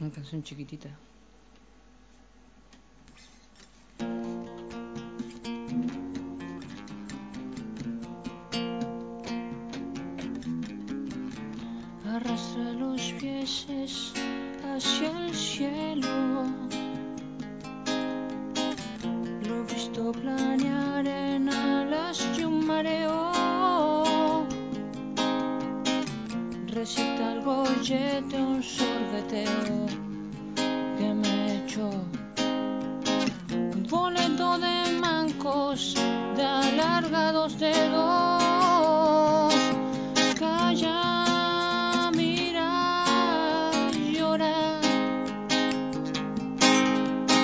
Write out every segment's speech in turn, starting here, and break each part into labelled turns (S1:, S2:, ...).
S1: Una canción chiquitita.
S2: Arrastra los pies hacia el cielo. Lo visto planear en alas de un mareo. Recita el gollete, un sorbeteo que me echó. Un boleto de mancos, de alargados dedos. Calla, mira, llora.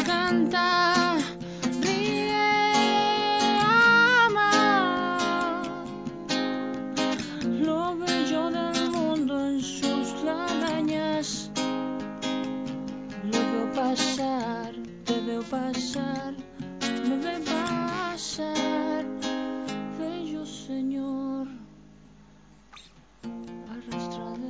S2: Canta, pasar, te veo pasar, me veo pasar. Bello Señor, arrastrado.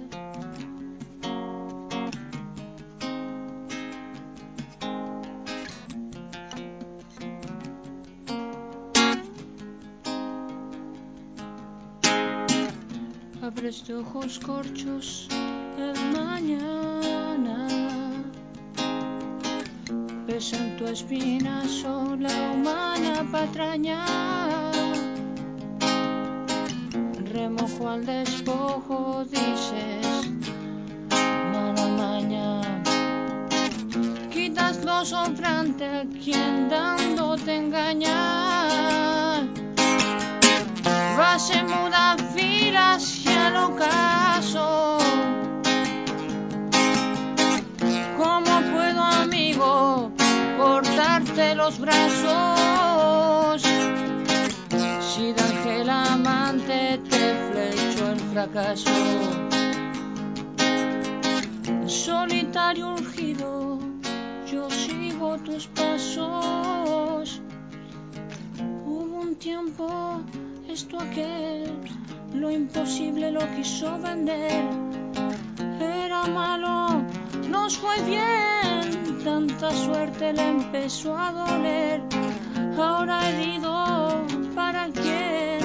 S2: Abres ojos corchos Pesa en tu espinazo la humana patraña. Remojo al despojo, dices, mala maña. Quitas lo sobrante a quien dándote engaña. Base muda fila cortarte los brazos? Si de ángel amante te flecho el fracaso. Solitario ungido, yo sigo tus pasos. Hubo un tiempo, esto aquel, lo imposible lo quiso vender. Era malo, nos fue bien, tanta suerte le empezó a doler. Ahora herido, ¿para quién?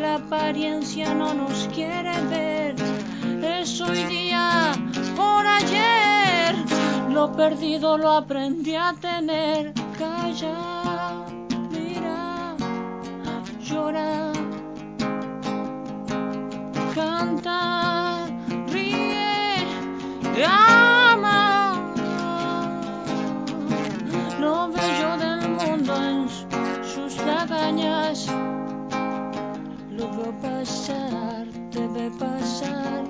S2: La apariencia no nos quiere ver. Es hoy día, por ayer, lo perdido lo aprendí a tener. Calla, Lo bello del mundo en sus lagañas. Lo veo pasar, te ve pasar,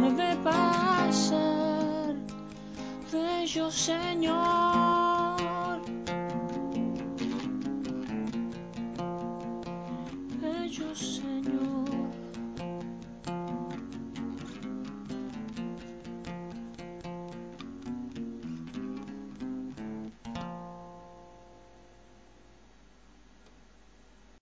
S2: me ve pasar. Bello Señor. Bello Señor.